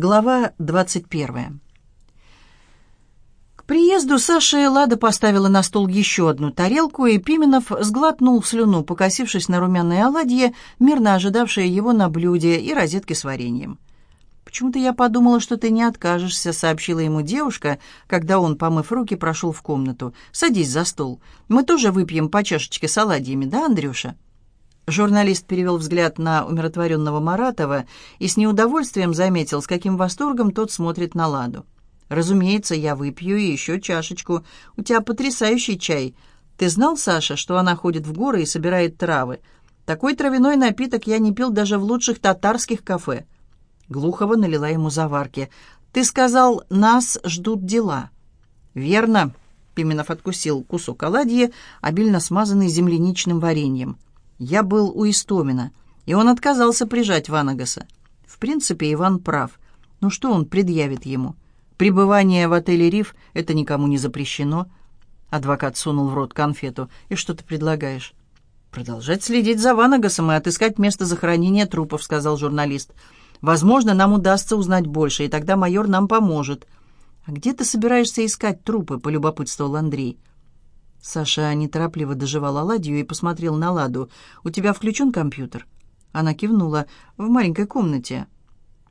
Глава 21. К приезду Саши Лада поставила на стол еще одну тарелку, и Пименов сглотнул слюну, покосившись на румяные оладьи, мирно ожидавшие его на блюде и розетки с вареньем. «Почему-то я подумала, что ты не откажешься», — сообщила ему девушка, когда он, помыв руки, прошел в комнату. «Садись за стол. Мы тоже выпьем по чашечке с оладьями, да, Андрюша?» Журналист перевел взгляд на умиротворенного Маратова и с неудовольствием заметил, с каким восторгом тот смотрит на Ладу. «Разумеется, я выпью еще чашечку. У тебя потрясающий чай. Ты знал, Саша, что она ходит в горы и собирает травы? Такой травяной напиток я не пил даже в лучших татарских кафе». Глухова налила ему заварки. «Ты сказал, нас ждут дела». «Верно», — Пименов откусил кусок оладьи, обильно смазанный земляничным вареньем. Я был у Истомина, и он отказался прижать Ванагаса. В принципе, Иван прав. Ну что он предъявит ему? Пребывание в отеле «Риф» — это никому не запрещено. Адвокат сунул в рот конфету. «И что ты предлагаешь?» «Продолжать следить за Ванагасом и отыскать место захоронения трупов», — сказал журналист. «Возможно, нам удастся узнать больше, и тогда майор нам поможет». «А где ты собираешься искать трупы?» — полюбопытствовал Андрей. Саша неторопливо доживал оладью и посмотрел на Ладу. «У тебя включен компьютер?» Она кивнула. «В маленькой комнате».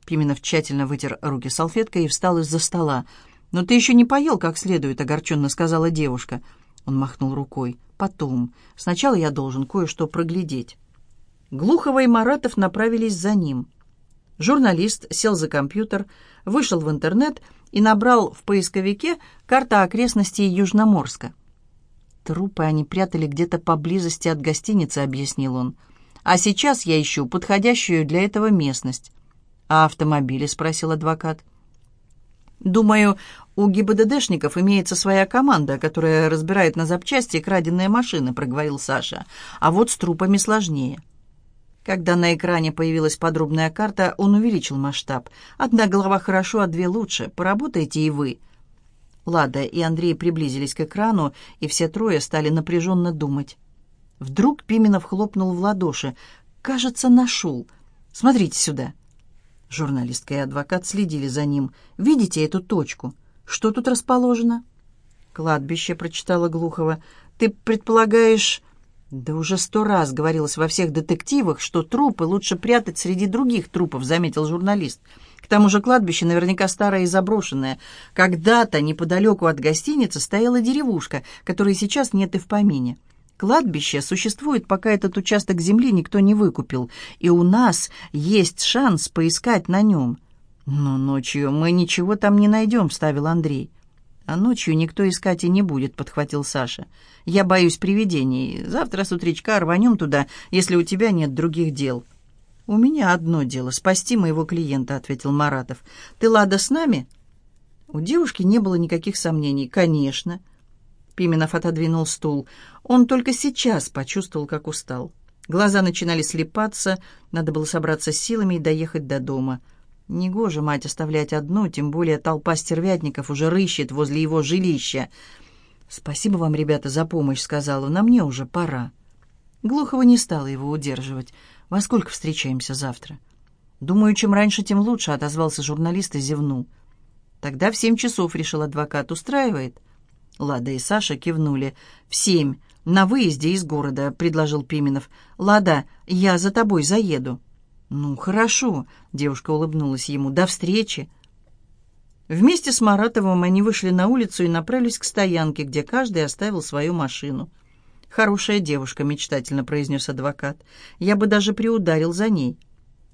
Пименов тщательно вытер руки салфеткой и встал из-за стола. «Но ты еще не поел как следует», — огорченно сказала девушка. Он махнул рукой. «Потом. Сначала я должен кое-что проглядеть». Глухова и Маратов направились за ним. Журналист сел за компьютер, вышел в интернет и набрал в поисковике карта окрестностей Южноморска. Трупы они прятали где-то поблизости от гостиницы, объяснил он. А сейчас я ищу подходящую для этого местность. А автомобили, спросил адвокат. Думаю, у ГИБДДшников имеется своя команда, которая разбирает на запчасти краденные машины, проговорил Саша. А вот с трупами сложнее. Когда на экране появилась подробная карта, он увеличил масштаб. Одна голова хорошо, а две лучше. Поработайте и вы. Лада и Андрей приблизились к экрану, и все трое стали напряженно думать. Вдруг Пименов хлопнул в ладоши. «Кажется, нашел. Смотрите сюда». Журналистка и адвокат следили за ним. «Видите эту точку? Что тут расположено?» «Кладбище», — прочитала Глухова. «Ты предполагаешь...» «Да уже сто раз говорилось во всех детективах, что трупы лучше прятать среди других трупов», — заметил журналист. «Журналист». К тому же кладбище наверняка старое и заброшенное. Когда-то неподалеку от гостиницы стояла деревушка, которой сейчас нет и в помине. Кладбище существует, пока этот участок земли никто не выкупил, и у нас есть шанс поискать на нем. «Но ночью мы ничего там не найдем», — вставил Андрей. «А ночью никто искать и не будет», — подхватил Саша. «Я боюсь привидений. Завтра с утречка рванем туда, если у тебя нет других дел». «У меня одно дело — спасти моего клиента», — ответил Маратов. «Ты, Лада, с нами?» У девушки не было никаких сомнений. «Конечно». Пименов отодвинул стул. Он только сейчас почувствовал, как устал. Глаза начинали слепаться, надо было собраться силами и доехать до дома. Негоже мать оставлять одну, тем более толпа стервятников уже рыщет возле его жилища. «Спасибо вам, ребята, за помощь», — сказала. «На мне уже пора». Глухова не стала его удерживать. «Во сколько встречаемся завтра?» «Думаю, чем раньше, тем лучше», — отозвался журналист и зевнул. «Тогда в семь часов», — решил адвокат. «Устраивает?» Лада и Саша кивнули. «В семь. На выезде из города», — предложил Пименов. «Лада, я за тобой заеду». «Ну, хорошо», — девушка улыбнулась ему. «До встречи». Вместе с Маратовым они вышли на улицу и направились к стоянке, где каждый оставил свою машину. «Хорошая девушка», — мечтательно произнес адвокат. «Я бы даже приударил за ней».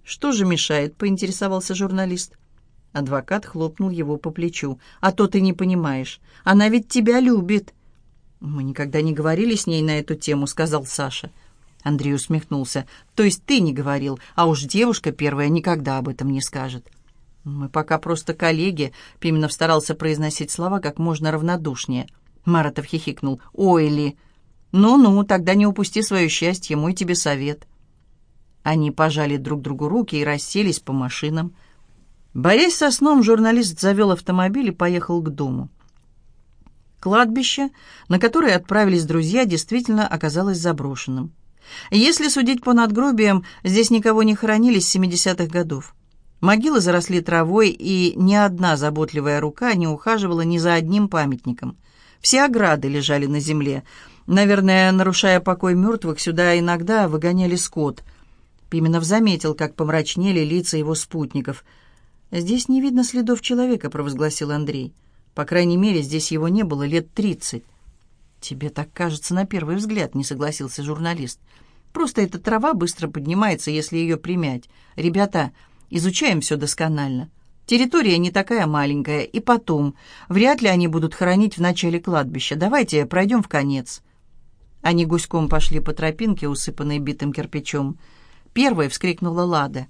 «Что же мешает?» — поинтересовался журналист. Адвокат хлопнул его по плечу. «А то ты не понимаешь. Она ведь тебя любит». «Мы никогда не говорили с ней на эту тему», — сказал Саша. Андрей усмехнулся. «То есть ты не говорил, а уж девушка первая никогда об этом не скажет». «Мы пока просто коллеги», — Пименов старался произносить слова как можно равнодушнее. Маратов хихикнул. «Ой ли!» «Ну-ну, тогда не упусти свое счастье, мой тебе совет». Они пожали друг другу руки и расселись по машинам. Борясь со сном, журналист завел автомобиль и поехал к дому. Кладбище, на которое отправились друзья, действительно оказалось заброшенным. Если судить по надгробиям, здесь никого не хоронили с 70-х годов. Могилы заросли травой, и ни одна заботливая рука не ухаживала ни за одним памятником. Все ограды лежали на земле. Наверное, нарушая покой мертвых, сюда иногда выгоняли скот. Пименов заметил, как помрачнели лица его спутников. «Здесь не видно следов человека», — провозгласил Андрей. «По крайней мере, здесь его не было лет тридцать». «Тебе так кажется на первый взгляд», — не согласился журналист. «Просто эта трава быстро поднимается, если ее примять. Ребята, изучаем все досконально. Территория не такая маленькая, и потом, вряд ли они будут хоронить в начале кладбища. Давайте пройдем в конец». Они гуськом пошли по тропинке, усыпанной битым кирпичом. Первой вскрикнула Лада.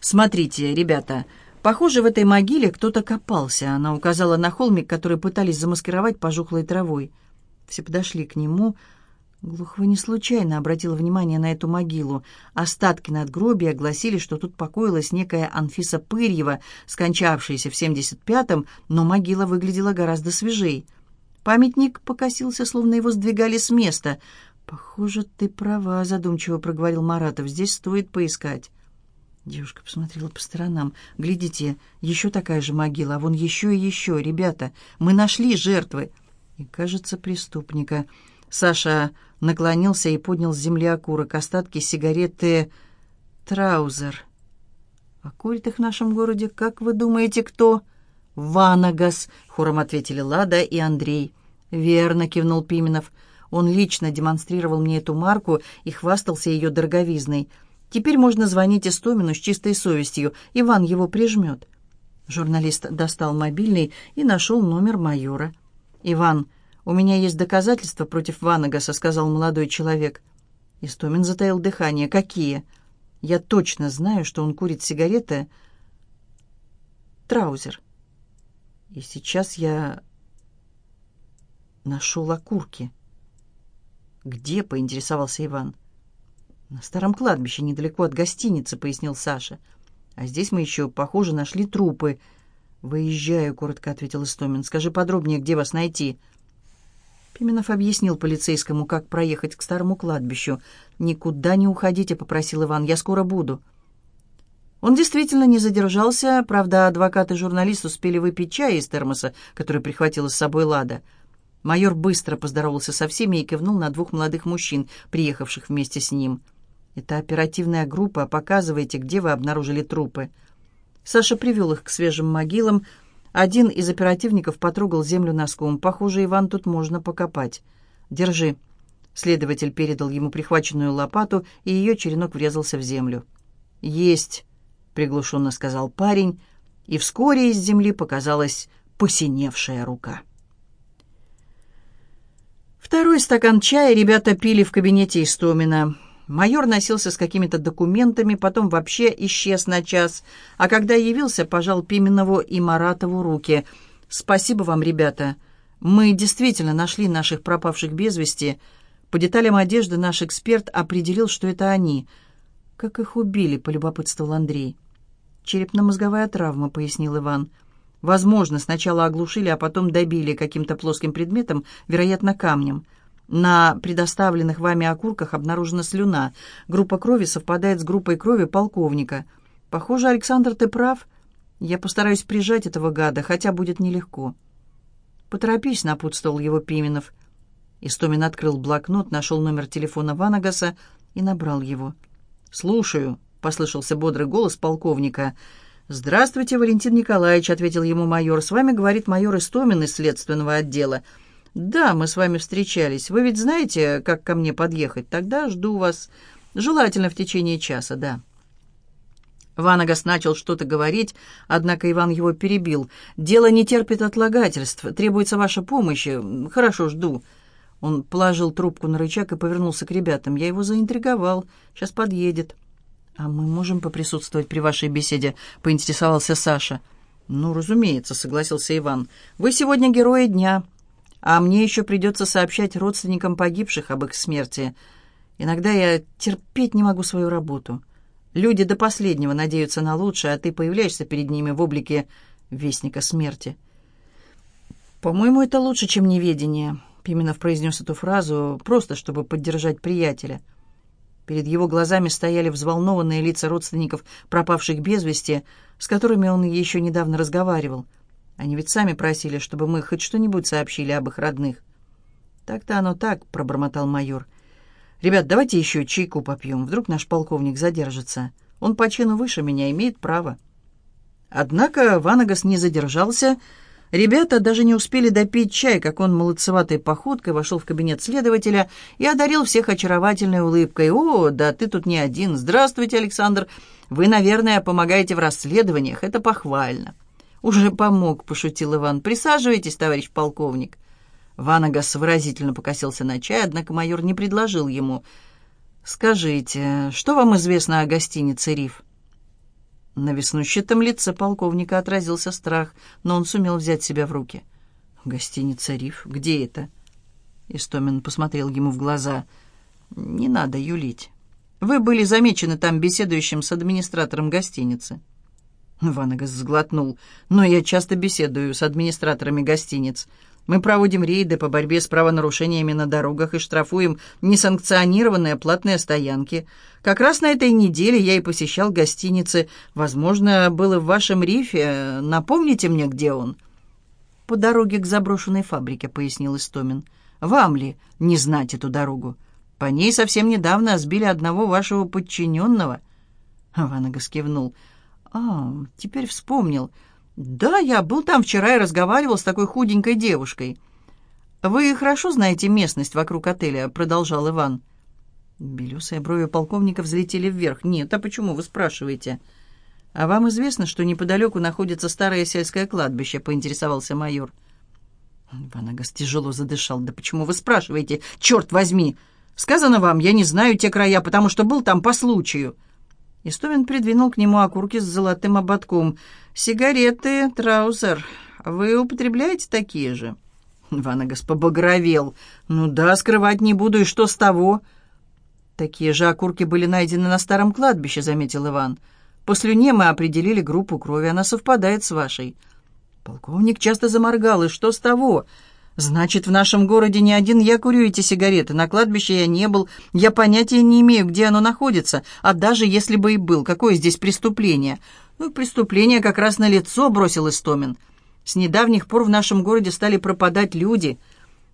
«Смотрите, ребята, похоже, в этой могиле кто-то копался». Она указала на холмик, который пытались замаскировать пожухлой травой. Все подошли к нему. Глухова не случайно обратила внимание на эту могилу. Остатки надгробия гласили, что тут покоилась некая Анфиса Пырьева, скончавшаяся в 75-м, но могила выглядела гораздо свежей. Памятник покосился, словно его сдвигали с места. «Похоже, ты права», — задумчиво проговорил Маратов. «Здесь стоит поискать». Девушка посмотрела по сторонам. «Глядите, еще такая же могила, а вон еще и еще. Ребята, мы нашли жертвы» и, кажется, преступника. Саша наклонился и поднял с земли окурок, остатки сигареты «Траузер». «А курит их в нашем городе, как вы думаете, кто?» «Ванагас», — хором ответили Лада и Андрей. «Верно», — кивнул Пименов. «Он лично демонстрировал мне эту марку и хвастался ее дороговизной. Теперь можно звонить Истомину с чистой совестью. Иван его прижмет». Журналист достал мобильный и нашел номер майора. «Иван, у меня есть доказательства против Ванагаса», — сказал молодой человек. Истомин затаил дыхание. «Какие?» «Я точно знаю, что он курит сигареты. Траузер. И сейчас я нашел окурки». «Где?» — поинтересовался Иван. «На старом кладбище, недалеко от гостиницы», — пояснил Саша. «А здесь мы еще, похоже, нашли трупы». «Выезжаю», — коротко ответил Истомин. «Скажи подробнее, где вас найти?» Пименов объяснил полицейскому, как проехать к старому кладбищу. «Никуда не уходите», — попросил Иван. «Я скоро буду». Он действительно не задержался, правда, адвокат и журналист успели выпить чай из термоса, который прихватила с собой Лада. Майор быстро поздоровался со всеми и кивнул на двух молодых мужчин, приехавших вместе с ним. «Это оперативная группа. Показывайте, где вы обнаружили трупы». Саша привел их к свежим могилам. Один из оперативников потрогал землю носком. «Похоже, Иван, тут можно покопать. Держи». Следователь передал ему прихваченную лопату, и ее черенок врезался в землю. «Есть», — приглушенно сказал парень, и вскоре из земли показалась посиневшая рука. Второй стакан чая ребята пили в кабинете Истомина. Майор носился с какими-то документами, потом вообще исчез на час, а когда явился, пожал Пименову и Маратову руки. «Спасибо вам, ребята. Мы действительно нашли наших пропавших без вести. По деталям одежды наш эксперт определил, что это они. Как их убили?» — полюбопытствовал Андрей. «Черепно-мозговая травма», — пояснил Иван. «Возможно, сначала оглушили, а потом добили каким-то плоским предметом, вероятно, камнем». На предоставленных вами окурках обнаружена слюна. Группа крови совпадает с группой крови полковника. Похоже, Александр, ты прав. Я постараюсь прижать этого гада, хотя будет нелегко. Поторопись, напутствовал его Пименов. Истомин открыл блокнот, нашел номер телефона Ванагаса и набрал его. «Слушаю», — послышался бодрый голос полковника. «Здравствуйте, Валентин Николаевич», — ответил ему майор. «С вами говорит майор Истомин из следственного отдела». «Да, мы с вами встречались. Вы ведь знаете, как ко мне подъехать? Тогда жду вас. Желательно в течение часа, да». Ванагас начал что-то говорить, однако Иван его перебил. «Дело не терпит отлагательств. Требуется ваша помощь. Хорошо, жду». Он положил трубку на рычаг и повернулся к ребятам. «Я его заинтриговал. Сейчас подъедет». «А мы можем поприсутствовать при вашей беседе?» — поинтересовался Саша. «Ну, разумеется», — согласился Иван. «Вы сегодня герои дня» а мне еще придется сообщать родственникам погибших об их смерти. Иногда я терпеть не могу свою работу. Люди до последнего надеются на лучшее, а ты появляешься перед ними в облике вестника смерти. «По-моему, это лучше, чем неведение», — Пименов произнес эту фразу, просто чтобы поддержать приятеля. Перед его глазами стояли взволнованные лица родственников пропавших без вести, с которыми он еще недавно разговаривал. Они ведь сами просили, чтобы мы хоть что-нибудь сообщили об их родных. «Так-то оно так», — пробормотал майор. «Ребят, давайте еще чайку попьем. Вдруг наш полковник задержится. Он по чину выше меня, имеет право». Однако Ванагас не задержался. Ребята даже не успели допить чай, как он молодцеватой походкой вошел в кабинет следователя и одарил всех очаровательной улыбкой. «О, да ты тут не один. Здравствуйте, Александр. Вы, наверное, помогаете в расследованиях. Это похвально». «Уже помог», — пошутил Иван. «Присаживайтесь, товарищ полковник». Ванагас выразительно покосился на чай, однако майор не предложил ему. «Скажите, что вам известно о гостинице «Риф»?» На веснущатом лице полковника отразился страх, но он сумел взять себя в руки. «Гостиница «Риф»? Где это?» Истомин посмотрел ему в глаза. «Не надо юлить. Вы были замечены там беседующим с администратором гостиницы». Ванагас сглотнул. «Но я часто беседую с администраторами гостиниц. Мы проводим рейды по борьбе с правонарушениями на дорогах и штрафуем несанкционированные платные стоянки. Как раз на этой неделе я и посещал гостиницы. Возможно, было в вашем рифе. Напомните мне, где он?» «По дороге к заброшенной фабрике», — пояснил Истомин. «Вам ли не знать эту дорогу? По ней совсем недавно сбили одного вашего подчиненного». Ванагас кивнул. «А, теперь вспомнил. «Да, я был там вчера и разговаривал с такой худенькой девушкой». «Вы хорошо знаете местность вокруг отеля?» — продолжал Иван. Белесые брови полковника взлетели вверх. «Нет, а почему вы спрашиваете?» «А вам известно, что неподалеку находится старое сельское кладбище?» — поинтересовался майор. Ванагас тяжело задышал. «Да почему вы спрашиваете? Черт возьми! Сказано вам, я не знаю те края, потому что был там по случаю». Истовин придвинул к нему окурки с золотым ободком. «Сигареты, траузер. Вы употребляете такие же?» Ванагас побагровел. «Ну да, скрывать не буду, и что с того?» «Такие же окурки были найдены на старом кладбище», — заметил Иван. «По слюне мы определили группу крови, она совпадает с вашей». Полковник часто заморгал. «И что с того?» «Значит, в нашем городе не один я курю эти сигареты. На кладбище я не был. Я понятия не имею, где оно находится. А даже если бы и был, какое здесь преступление?» «Ну, преступление как раз на лицо бросил Истомин. С недавних пор в нашем городе стали пропадать люди.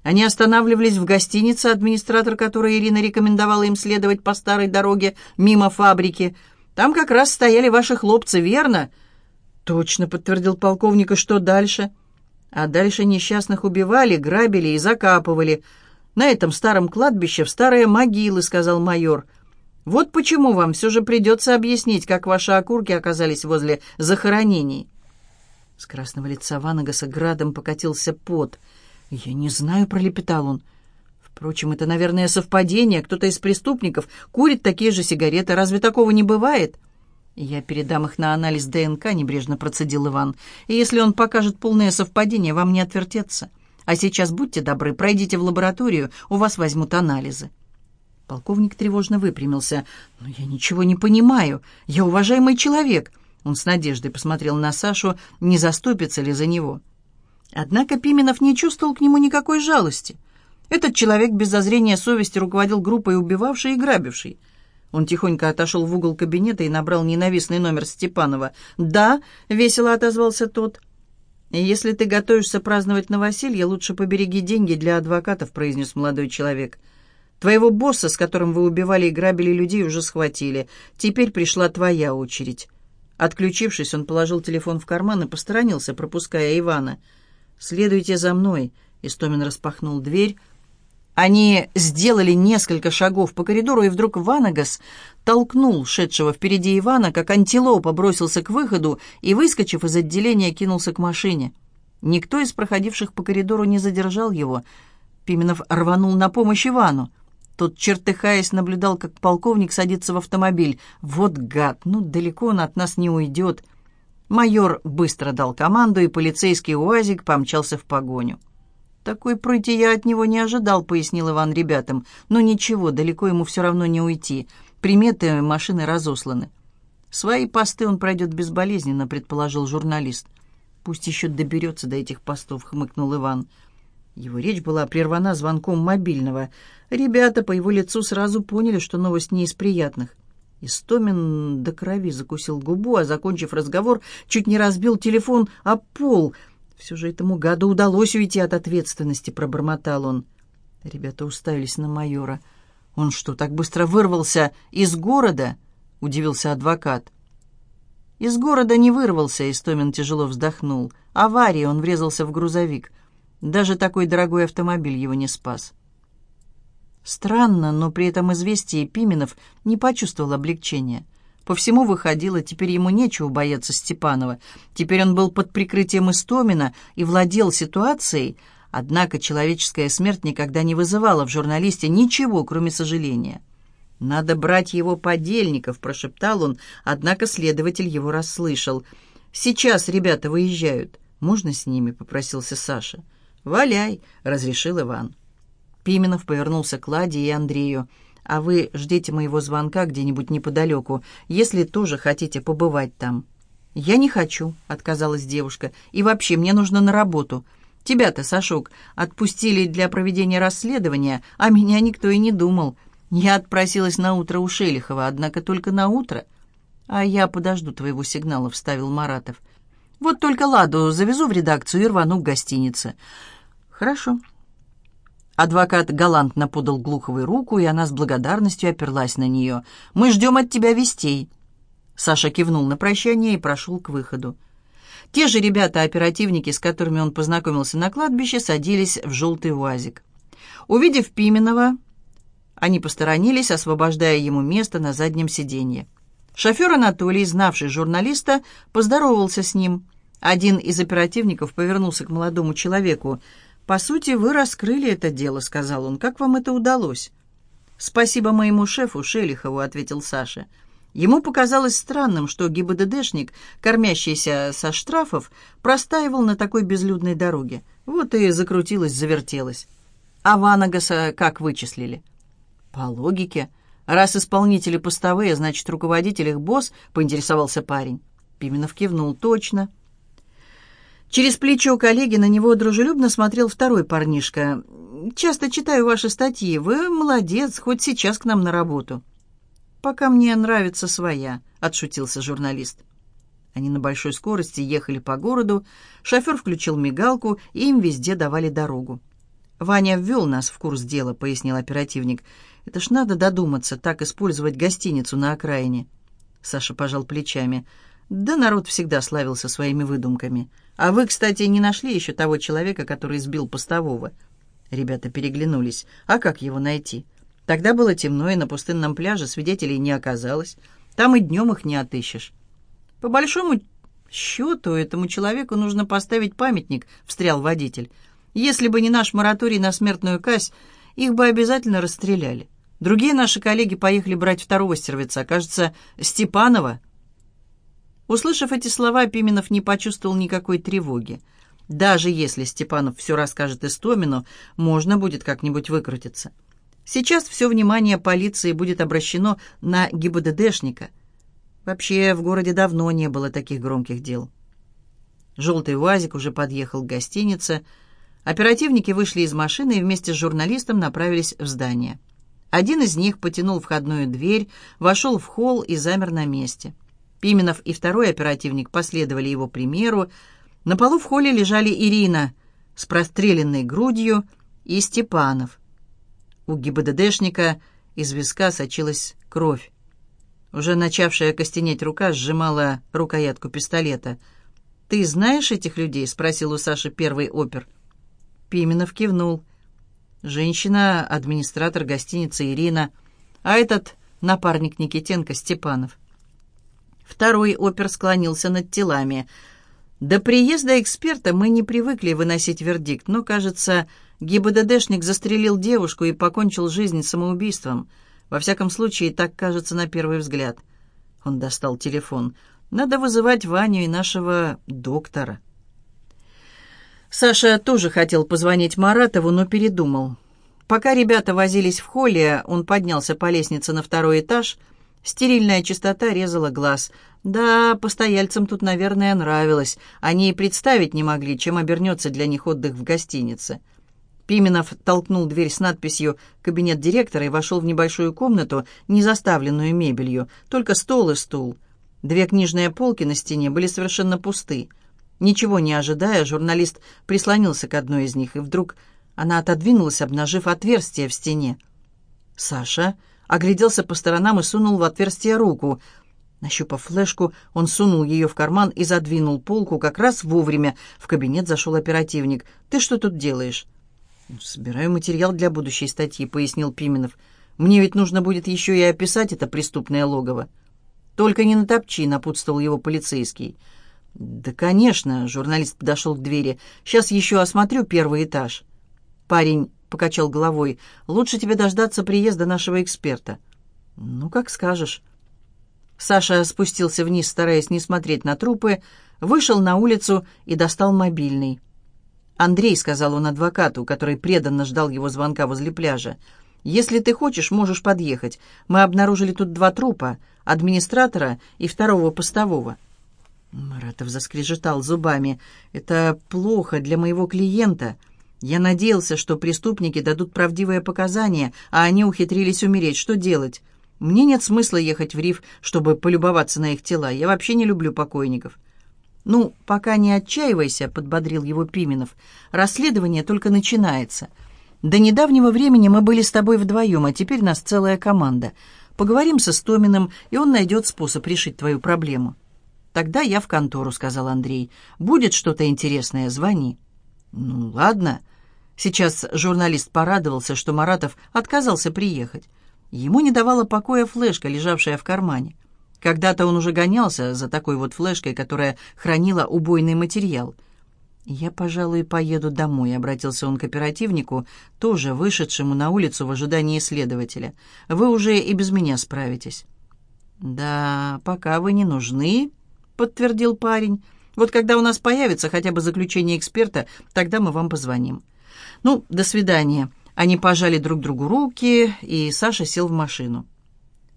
Они останавливались в гостинице, администратор которой Ирина рекомендовала им следовать по старой дороге мимо фабрики. Там как раз стояли ваши хлопцы, верно?» «Точно», — подтвердил полковник, и что дальше?» А дальше несчастных убивали, грабили и закапывали. На этом старом кладбище в старые могилы, сказал майор. Вот почему вам все же придется объяснить, как ваши окурки оказались возле захоронений. С красного лица Ванагаса градом покатился пот. «Я не знаю», — пролепетал он. «Впрочем, это, наверное, совпадение. Кто-то из преступников курит такие же сигареты. Разве такого не бывает?» «Я передам их на анализ ДНК», — небрежно процедил Иван. «И если он покажет полное совпадение, вам не отвертеться. А сейчас будьте добры, пройдите в лабораторию, у вас возьмут анализы». Полковник тревожно выпрямился. «Но я ничего не понимаю. Я уважаемый человек». Он с надеждой посмотрел на Сашу, не заступится ли за него. Однако Пименов не чувствовал к нему никакой жалости. Этот человек без зазрения совести руководил группой убивавшей и грабившей. Он тихонько отошел в угол кабинета и набрал ненавистный номер Степанова. «Да», — весело отозвался тот. «Если ты готовишься праздновать новоселье, лучше побереги деньги для адвокатов», — произнес молодой человек. «Твоего босса, с которым вы убивали и грабили людей, уже схватили. Теперь пришла твоя очередь». Отключившись, он положил телефон в карман и посторонился, пропуская Ивана. «Следуйте за мной», — Истомин распахнул дверь, — они сделали несколько шагов по коридору, и вдруг Ванагас толкнул шедшего впереди Ивана, как антилопа бросился к выходу и, выскочив из отделения, кинулся к машине. Никто из проходивших по коридору не задержал его. Пименов рванул на помощь Ивану. Тот, чертыхаясь, наблюдал, как полковник садится в автомобиль. «Вот гад! Ну, далеко он от нас не уйдет!» Майор быстро дал команду, и полицейский УАЗик помчался в погоню. «Такой прыти я от него не ожидал», — пояснил Иван ребятам. «Но ничего, далеко ему все равно не уйти. Приметы машины разосланы». «Свои посты он пройдет безболезненно», — предположил журналист. «Пусть еще доберется до этих постов», — хмыкнул Иван. Его речь была прервана звонком мобильного. Ребята по его лицу сразу поняли, что новость не из приятных. Истомин до крови закусил губу, а, закончив разговор, чуть не разбил телефон о пол. «Все же этому гаду удалось уйти от ответственности», — пробормотал он. Ребята уставились на майора. «Он что, так быстро вырвался из города?» — удивился адвокат. «Из города не вырвался», — Истомин тяжело вздохнул. «Авария, он врезался в грузовик. Даже такой дорогой автомобиль его не спас». Странно, но при этом известие Пименов не почувствовал облегчения. По всему выходило, теперь ему нечего бояться Степанова. Теперь он был под прикрытием Истомина и владел ситуацией, однако человеческая смерть никогда не вызывала в журналисте ничего, кроме сожаления. «Надо брать его подельников», — прошептал он, однако следователь его расслышал. «Сейчас ребята выезжают. Можно с ними?» — попросился Саша. «Валяй», — разрешил Иван. Пименов повернулся к Ладе и Андрею. «А вы ждите моего звонка где-нибудь неподалеку, если тоже хотите побывать там». «Я не хочу», — отказалась девушка. «И вообще, мне нужно на работу. Тебя-то, Сашок, отпустили для проведения расследования, а меня никто и не думал. Я отпросилась на утро у Шелихова, однако только на утро». «А я подожду твоего сигнала», — вставил Маратов. «Вот только Ладу завезу в редакцию и рвану к гостинице». «Хорошо», Адвокат галантно подал Глуховой руку, и она с благодарностью оперлась на нее. «Мы ждем от тебя вестей». Саша кивнул на прощание и прошел к выходу. Те же ребята-оперативники, с которыми он познакомился на кладбище, садились в желтый УАЗик. Увидев Пименова, они посторонились, освобождая ему место на заднем сиденье. Шофер Анатолий, знавший журналиста, поздоровался с ним. Один из оперативников повернулся к молодому человеку. «По сути, вы раскрыли это дело», — сказал он. «Как вам это удалось?» «Спасибо моему шефу Шелихову», — ответил Саша. Ему показалось странным, что ГИБДДшник, кормящийся со штрафов, простаивал на такой безлюдной дороге. Вот и закрутилось-завертелось. А Ванагаса как вычислили? По логике. Раз исполнители постовые, значит, руководитель их босс, поинтересовался парень. Пименов кивнул. Точно. Через плечо коллеги на него дружелюбно смотрел второй парнишка. «Часто читаю ваши статьи. Вы молодец, хоть сейчас к нам на работу». «Пока мне нравится своя», — отшутился журналист. Они на большой скорости ехали по городу, шофер включил мигалку, и им везде давали дорогу. «Ваня ввел нас в курс дела», — пояснил оперативник. «Это ж надо додуматься, так использовать гостиницу на окраине». Саша пожал плечами. «Да народ всегда славился своими выдумками». А вы, кстати, не нашли еще того человека, который сбил постового?» Ребята переглянулись. «А как его найти?» Тогда было темно, и на пустынном пляже свидетелей не оказалось. Там и днем их не отыщешь. «По большому счету этому человеку нужно поставить памятник», — встрял водитель. «Если бы не наш мораторий на смертную казнь, их бы обязательно расстреляли. Другие наши коллеги поехали брать второго стервеца, кажется, Степанова». Услышав эти слова, Пименов не почувствовал никакой тревоги. Даже если Степанов все расскажет Истомину, можно будет как-нибудь выкрутиться. Сейчас все внимание полиции будет обращено на ГИБДДшника. Вообще, в городе давно не было таких громких дел. Желтый УАЗик уже подъехал к гостинице. Оперативники вышли из машины и вместе с журналистом направились в здание. Один из них потянул входную дверь, вошел в холл и замер на месте. Пименов и второй оперативник последовали его примеру. На полу в холле лежали Ирина с простреленной грудью и Степанов. У ГИБДДшника из виска сочилась кровь. Уже начавшая костенеть рука сжимала рукоятку пистолета. «Ты знаешь этих людей?» — спросил у Саши первый опер. Пименов кивнул. «Женщина, администратор гостиницы Ирина, а этот напарник Никитенко Степанов». Второй опер склонился над телами. До приезда эксперта мы не привыкли выносить вердикт, но, кажется, ГИБДДшник застрелил девушку и покончил жизнь самоубийством. Во всяком случае, так кажется на первый взгляд. Он достал телефон. «Надо вызывать Ваню и нашего доктора». Саша тоже хотел позвонить Маратову, но передумал. Пока ребята возились в холле, он поднялся по лестнице на второй этаж — Стерильная чистота резала глаз. Да, постояльцам тут, наверное, нравилось. Они и представить не могли, чем обернется для них отдых в гостинице. Пименов толкнул дверь с надписью «Кабинет директора» и вошел в небольшую комнату, не заставленную мебелью, только стол и стул. Две книжные полки на стене были совершенно пусты. Ничего не ожидая, журналист прислонился к одной из них, и вдруг она отодвинулась, обнажив отверстие в стене. Саша огляделся по сторонам и сунул в отверстие руку. Нащупав флешку, он сунул ее в карман и задвинул полку. Как раз вовремя в кабинет зашел оперативник. «Ты что тут делаешь?» «Собираю материал для будущей статьи», — пояснил Пименов. «Мне ведь нужно будет еще и описать это преступное логово». «Только не натопчи», — напутствовал его полицейский. «Да, конечно», — журналист подошел к двери. «Сейчас еще осмотрю первый этаж». Парень покачал головой. «Лучше тебе дождаться приезда нашего эксперта». «Ну, как скажешь». Саша спустился вниз, стараясь не смотреть на трупы, вышел на улицу и достал мобильный. «Андрей», — сказал он адвокату, который преданно ждал его звонка возле пляжа, «если ты хочешь, можешь подъехать. Мы обнаружили тут два трупа, администратора и второго постового». Маратов заскрежетал зубами. «Это плохо для моего клиента. Я надеялся, что преступники дадут правдивые показания, а они ухитрились умереть. Что делать? Мне нет смысла ехать в риф, чтобы полюбоваться на их тела. Я вообще не люблю покойников». «Ну, пока не отчаивайся», — подбодрил его Пименов. «Расследование только начинается. До недавнего времени мы были с тобой вдвоем, а теперь нас целая команда. Поговорим со Стоминым, и он найдет способ решить твою проблему». «Тогда я в контору», — сказал Андрей. «Будет что-то интересное, звони». «Ну, ладно». Сейчас журналист порадовался, что Маратов отказался приехать. Ему не давала покоя флешка, лежавшая в кармане. Когда-то он уже гонялся за такой вот флешкой, которая хранила убойный материал. «Я, пожалуй, поеду домой», — обратился он к оперативнику, тоже вышедшему на улицу в ожидании следователя. «Вы уже и без меня справитесь». «Да, пока вы не нужны», — подтвердил парень. «Вот когда у нас появится хотя бы заключение эксперта, тогда мы вам позвоним». «Ну, до свидания». Они пожали друг другу руки, и Саша сел в машину.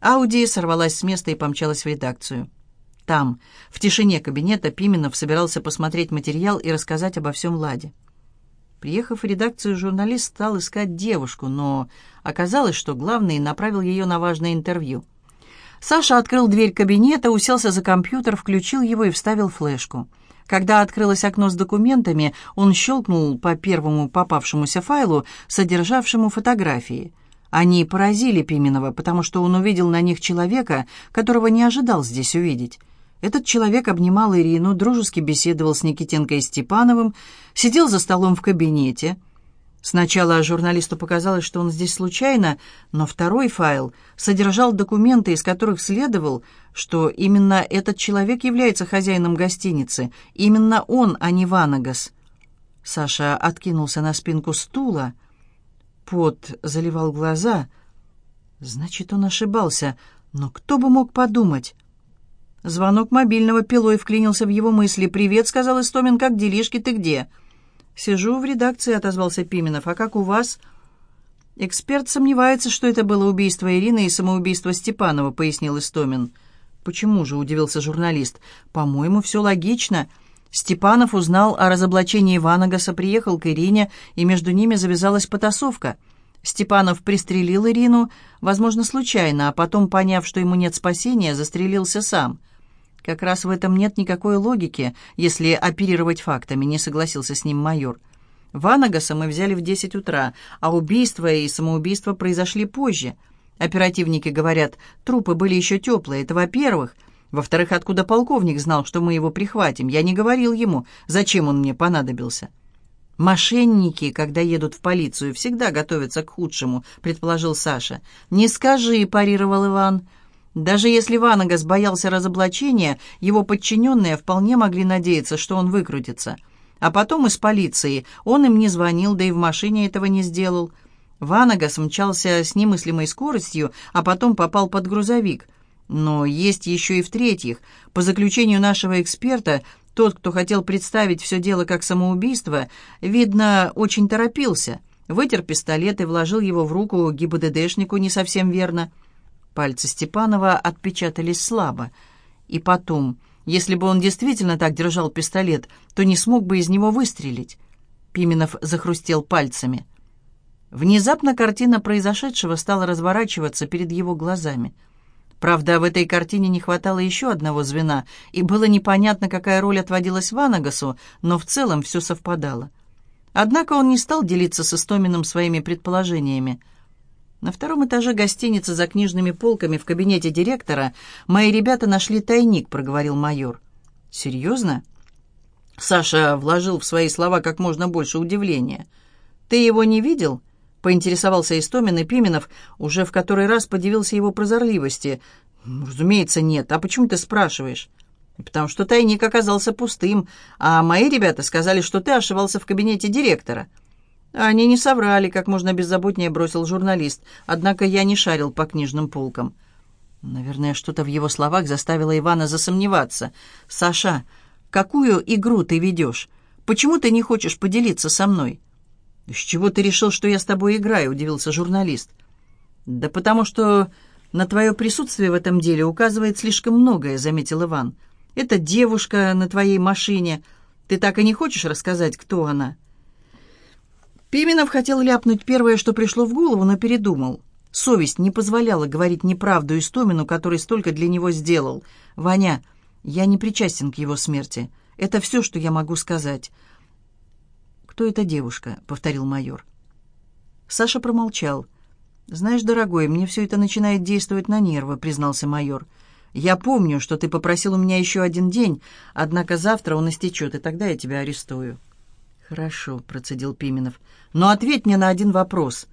Ауди сорвалась с места и помчалась в редакцию. Там, в тишине кабинета, Пименов собирался посмотреть материал и рассказать обо всем Ладе. Приехав в редакцию, журналист стал искать девушку, но оказалось, что главный направил ее на важное интервью. Саша открыл дверь кабинета, уселся за компьютер, включил его и вставил флешку. Когда открылось окно с документами, он щелкнул по первому попавшемуся файлу, содержавшему фотографии – они поразили Пименова, потому что он увидел на них человека, которого не ожидал здесь увидеть. Этот человек обнимал Ирину, дружески беседовал с Никитенко и Степановым, сидел за столом в кабинете. Сначала журналисту показалось, что он здесь случайно, но второй файл содержал документы, из которых следовал, что именно этот человек является хозяином гостиницы, именно он, а не Ванагас. Саша откинулся на спинку стула, Пот заливал глаза. Значит, он ошибался. Но кто бы мог подумать? Звонок мобильного пилой вклинился в его мысли. «Привет», — сказал Истомин, — «как делишки, ты где?» «Сижу в редакции», — отозвался Пименов. «А как у вас?» «Эксперт сомневается, что это было убийство Ирины и самоубийство Степанова», — пояснил Истомин. «Почему же?» — удивился журналист. «По-моему, все логично. Степанов узнал о разоблачении Ванагаса, приехал к Ирине, и между ними завязалась потасовка. Степанов пристрелил Ирину, возможно, случайно, а потом, поняв, что ему нет спасения, застрелился сам. Как раз в этом нет никакой логики, если оперировать фактами, не согласился с ним майор. Ванагаса мы взяли в 10 утра, а убийство и самоубийство произошли позже. Оперативники говорят, трупы были еще теплые, это во-первых. Во-вторых, откуда полковник знал, что мы его прихватим? Я не говорил ему, зачем он мне понадобился. «Мошенники, когда едут в полицию, всегда готовятся к худшему», — предположил Саша. «Не скажи», — парировал Иван. Даже если Ванагас боялся разоблачения, его подчиненные вполне могли надеяться, что он выкрутится. А потом из полиции он им не звонил, да и в машине этого не сделал. Ванагас мчался с немыслимой скоростью, а потом попал под грузовик. Но есть еще и в-третьих. По заключению нашего эксперта, тот, кто хотел представить все дело как самоубийство, видно, очень торопился. Вытер пистолет и вложил его в руку ГИБДДшнику не совсем верно. Пальцы Степанова отпечатались слабо. И потом, если бы он действительно так держал пистолет, то не смог бы из него выстрелить. Пименов захрустел пальцами. Внезапно картина произошедшего стала разворачиваться перед его глазами. Правда, в этой картине не хватало еще одного звена, и было непонятно, какая роль отводилась Ванагасу, но в целом все совпадало. Однако он не стал делиться с Истоминым своими предположениями. На втором этаже гостиницы за книжными полками в кабинете директора мои ребята нашли тайник, проговорил майор. Серьезно? Саша вложил в свои слова как можно больше удивления. Ты его не видел? поинтересовался Истомин, и Пименов уже в который раз подивился его прозорливости. «Разумеется, нет. А почему ты спрашиваешь?» «Потому что тайник оказался пустым, а мои ребята сказали, что ты ошивался в кабинете директора». «Они не соврали», — как можно беззаботнее бросил журналист. «Однако я не шарил по книжным полкам». Наверное, что-то в его словах заставило Ивана засомневаться. «Саша, какую игру ты ведешь? Почему ты не хочешь поделиться со мной?» «С чего ты решил, что я с тобой играю?» — удивился журналист. «Да потому что на твое присутствие в этом деле указывает слишком многое», — заметил Иван. «Это девушка на твоей машине. Ты так и не хочешь рассказать, кто она?» Пименов хотел ляпнуть первое, что пришло в голову, но передумал. Совесть не позволяла говорить неправду Истомину, который столько для него сделал. «Ваня, я не причастен к его смерти. Это все, что я могу сказать. «Кто эта девушка?» — повторил майор. Саша промолчал. «Знаешь, дорогой, мне все это начинает действовать на нервы», — признался майор. «Я помню, что ты попросил у меня еще один день, однако завтра он истечет, и тогда я тебя арестую». «Хорошо», — процедил Пименов. «Но ответь мне на один вопрос.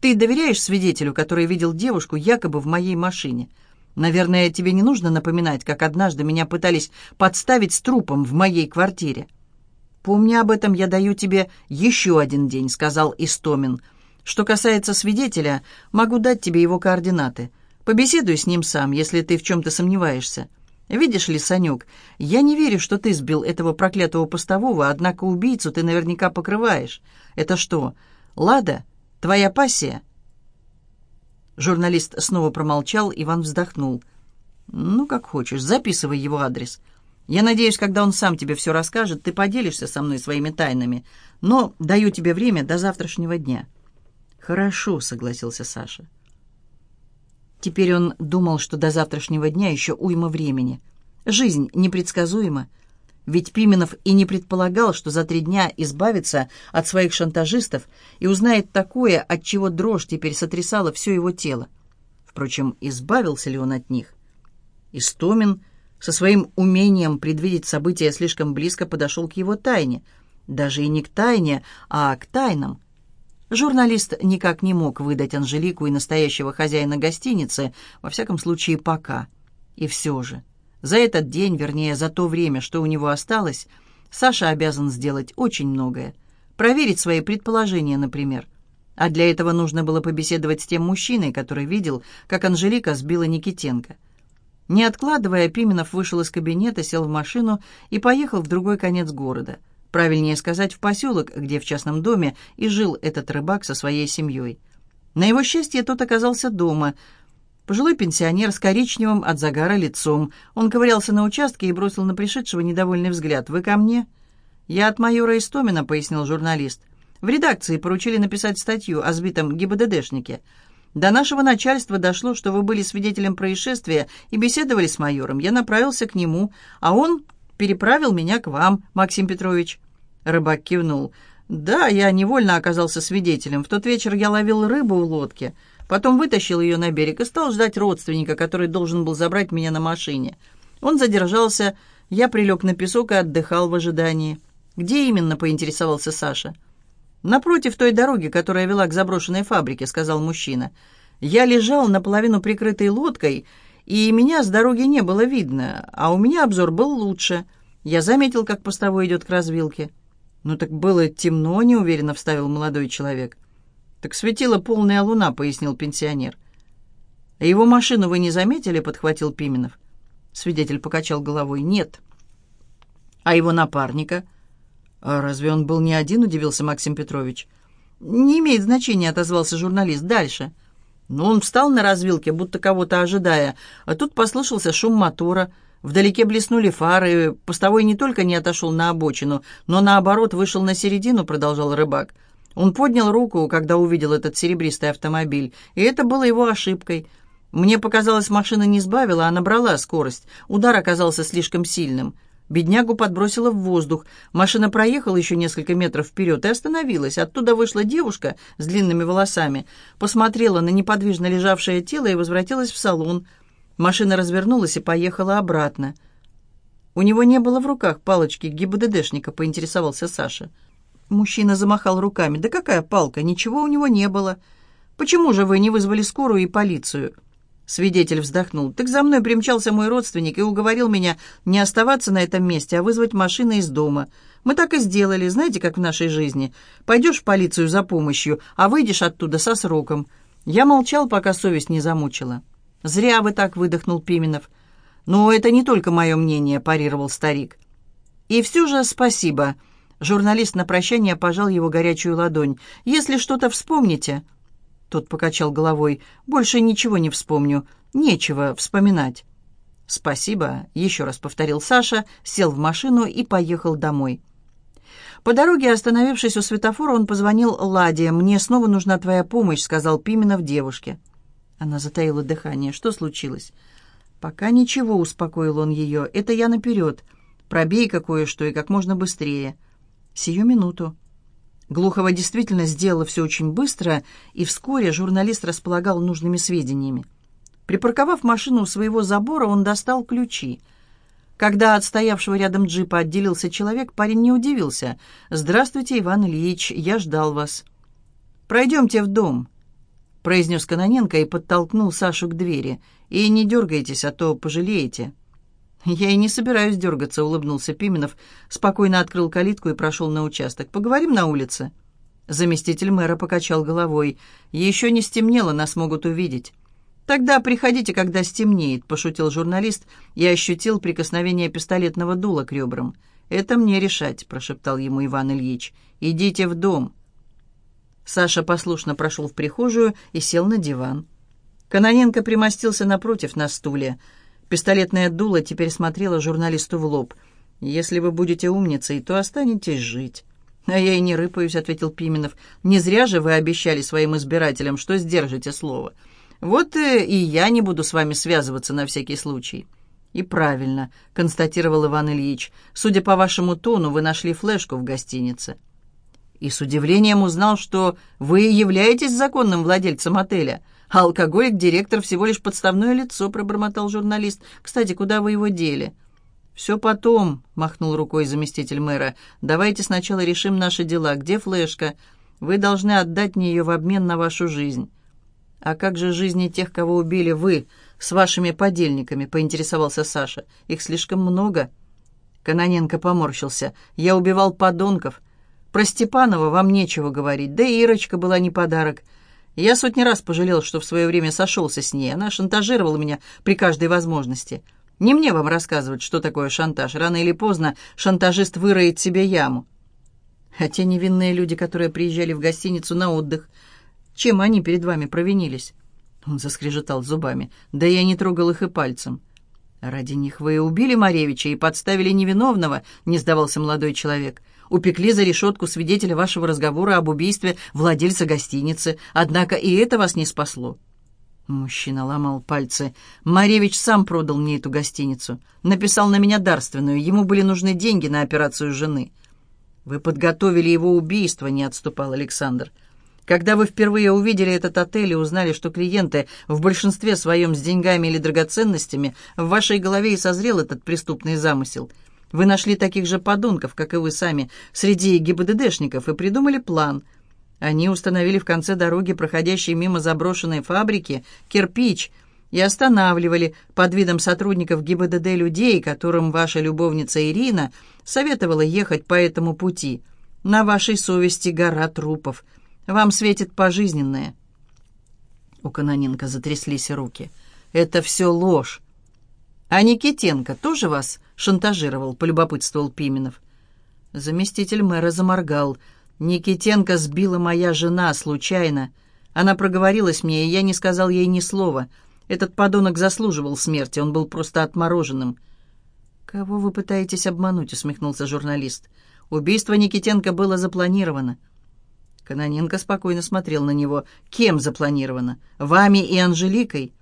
Ты доверяешь свидетелю, который видел девушку якобы в моей машине? Наверное, тебе не нужно напоминать, как однажды меня пытались подставить с трупом в моей квартире». «Помни об этом, я даю тебе еще один день», — сказал Истомин. «Что касается свидетеля, могу дать тебе его координаты. Побеседуй с ним сам, если ты в чем-то сомневаешься. Видишь ли, Санек, я не верю, что ты сбил этого проклятого постового, однако убийцу ты наверняка покрываешь. Это что, Лада? Твоя пассия?» Журналист снова промолчал, Иван вздохнул. «Ну, как хочешь, записывай его адрес. Я надеюсь, когда он сам тебе все расскажет, ты поделишься со мной своими тайнами. Но даю тебе время до завтрашнего дня». «Хорошо», — согласился Саша. Теперь он думал, что до завтрашнего дня еще уйма времени. Жизнь непредсказуема. Ведь Пименов и не предполагал, что за три дня избавится от своих шантажистов и узнает такое, от чего дрожь теперь сотрясала все его тело. Впрочем, избавился ли он от них? Истомин со своим умением предвидеть события слишком близко подошел к его тайне. Даже и не к тайне, а к тайнам. Журналист никак не мог выдать Анжелику и настоящего хозяина гостиницы, во всяком случае, пока. И все же, за этот день, вернее, за то время, что у него осталось, Саша обязан сделать очень многое. Проверить свои предположения, например. А для этого нужно было побеседовать с тем мужчиной, который видел, как Анжелика сбила Никитенко. Не откладывая, Пименов вышел из кабинета, сел в машину и поехал в другой конец города. Правильнее сказать, в поселок, где в частном доме и жил этот рыбак со своей семьей. На его счастье, тот оказался дома. Пожилой пенсионер с коричневым от загара лицом. Он ковырялся на участке и бросил на пришедшего недовольный взгляд. «Вы ко мне?» «Я от майора Истомина», — пояснил журналист. «В редакции поручили написать статью о сбитом ГИБДДшнике». До нашего начальства дошло, что вы были свидетелем происшествия и беседовали с майором. Я направился к нему, а он переправил меня к вам, Максим Петрович». Рыбак кивнул. «Да, я невольно оказался свидетелем. В тот вечер я ловил рыбу в лодке, потом вытащил ее на берег и стал ждать родственника, который должен был забрать меня на машине. Он задержался, я прилег на песок и отдыхал в ожидании. «Где именно?» — поинтересовался Саша. «Напротив той дороги, которая вела к заброшенной фабрике», — сказал мужчина. «Я лежал наполовину прикрытой лодкой, и меня с дороги не было видно, а у меня обзор был лучше. Я заметил, как постовой идет к развилке». «Ну так было темно», — неуверенно вставил молодой человек. «Так светила полная луна», — пояснил пенсионер. «А его машину вы не заметили?» — подхватил Пименов. Свидетель покачал головой. «Нет». «А его напарника?» «А разве он был не один?» — удивился Максим Петрович. «Не имеет значения», — отозвался журналист. «Дальше». Но он встал на развилке, будто кого-то ожидая, а тут послышался шум мотора. Вдалеке блеснули фары. Постовой не только не отошел на обочину, но наоборот вышел на середину, продолжал рыбак. Он поднял руку, когда увидел этот серебристый автомобиль, и это было его ошибкой. Мне показалось, машина не сбавила, а набрала скорость. Удар оказался слишком сильным. Беднягу подбросило в воздух. Машина проехала еще несколько метров вперед и остановилась. Оттуда вышла девушка с длинными волосами, посмотрела на неподвижно лежавшее тело и возвратилась в салон. Машина развернулась и поехала обратно. «У него не было в руках палочки ГИБДДшника», — поинтересовался Саша. Мужчина замахал руками. «Да какая палка? Ничего у него не было. Почему же вы не вызвали скорую и полицию?» Свидетель вздохнул. «Так за мной примчался мой родственник и уговорил меня не оставаться на этом месте, а вызвать машину из дома. Мы так и сделали, знаете, как в нашей жизни. Пойдешь в полицию за помощью, а выйдешь оттуда со сроком. Я молчал, пока совесть не замучила». «Зря вы так», — выдохнул Пименов. «Но это не только мое мнение», — парировал старик. «И все же спасибо». Журналист на прощание пожал его горячую ладонь. «Если что-то вспомните...» Тот покачал головой. «Больше ничего не вспомню. Нечего вспоминать». «Спасибо», — еще раз повторил Саша, сел в машину и поехал домой. По дороге, остановившись у светофора, он позвонил Ладе. «Мне снова нужна твоя помощь», — сказал Пименов девушке. Она затаила дыхание. «Что случилось?» «Пока ничего», — успокоил он ее. «Это я наперед. Пробей кое-что и как можно быстрее». «Сию минуту». Глухова действительно сделала все очень быстро, и вскоре журналист располагал нужными сведениями. Припарковав машину у своего забора, он достал ключи. Когда от стоявшего рядом джипа отделился человек, парень не удивился. «Здравствуйте, Иван Ильич, я ждал вас». «Пройдемте в дом», — произнес Каноненко и подтолкнул Сашу к двери. «И не дергайтесь, а то пожалеете». «Я и не собираюсь дергаться», — улыбнулся Пименов, спокойно открыл калитку и прошел на участок. «Поговорим на улице?» Заместитель мэра покачал головой. «Еще не стемнело, нас могут увидеть». «Тогда приходите, когда стемнеет», — пошутил журналист и ощутил прикосновение пистолетного дула к ребрам. «Это мне решать», — прошептал ему Иван Ильич. «Идите в дом». Саша послушно прошел в прихожую и сел на диван. Каноненко примостился напротив на стуле — Пистолетное дуло теперь смотрело журналисту в лоб. «Если вы будете умницей, то останетесь жить». «А я и не рыпаюсь», — ответил Пименов. «Не зря же вы обещали своим избирателям, что сдержите слово. Вот э, и я не буду с вами связываться на всякий случай». «И правильно», — констатировал Иван Ильич. «Судя по вашему тону, вы нашли флешку в гостинице». И с удивлением узнал, что вы являетесь законным владельцем отеля — а алкоголик-директор всего лишь подставное лицо», — пробормотал журналист. «Кстати, куда вы его дели?» «Все потом», — махнул рукой заместитель мэра. «Давайте сначала решим наши дела. Где флешка? Вы должны отдать мне ее в обмен на вашу жизнь». «А как же жизни тех, кого убили вы с вашими подельниками?» — поинтересовался Саша. «Их слишком много». Каноненко поморщился. «Я убивал подонков. Про Степанова вам нечего говорить. Да и Ирочка была не подарок. Я сотни раз пожалел, что в свое время сошелся с ней. Она шантажировала меня при каждой возможности. Не мне вам рассказывать, что такое шантаж. Рано или поздно шантажист выроет себе яму. А те невинные люди, которые приезжали в гостиницу на отдых, чем они перед вами провинились?» Он заскрежетал зубами. «Да я не трогал их и пальцем». «Ради них вы убили Маревича и подставили невиновного», — не сдавался молодой человек упекли за решетку свидетеля вашего разговора об убийстве владельца гостиницы, однако и это вас не спасло». Мужчина ломал пальцы. «Маревич сам продал мне эту гостиницу. Написал на меня дарственную. Ему были нужны деньги на операцию жены». «Вы подготовили его убийство», — не отступал Александр. «Когда вы впервые увидели этот отель и узнали, что клиенты в большинстве своем с деньгами или драгоценностями, в вашей голове и созрел этот преступный замысел. Вы нашли таких же подонков, как и вы сами, среди ГИБДДшников и придумали план. Они установили в конце дороги, проходящей мимо заброшенной фабрики, кирпич и останавливали под видом сотрудников ГИБДД людей, которым ваша любовница Ирина советовала ехать по этому пути. На вашей совести гора трупов. Вам светит пожизненное. У Каноненко затряслись руки. «Это все ложь. А Никитенко тоже вас шантажировал?» — полюбопытствовал Пименов. Заместитель мэра заморгал. «Никитенко сбила моя жена случайно. Она проговорилась мне, и я не сказал ей ни слова. Этот подонок заслуживал смерти, он был просто отмороженным». «Кого вы пытаетесь обмануть?» — усмехнулся журналист. «Убийство Никитенко было запланировано». Каноненко спокойно смотрел на него. «Кем запланировано? Вами и Анжеликой?»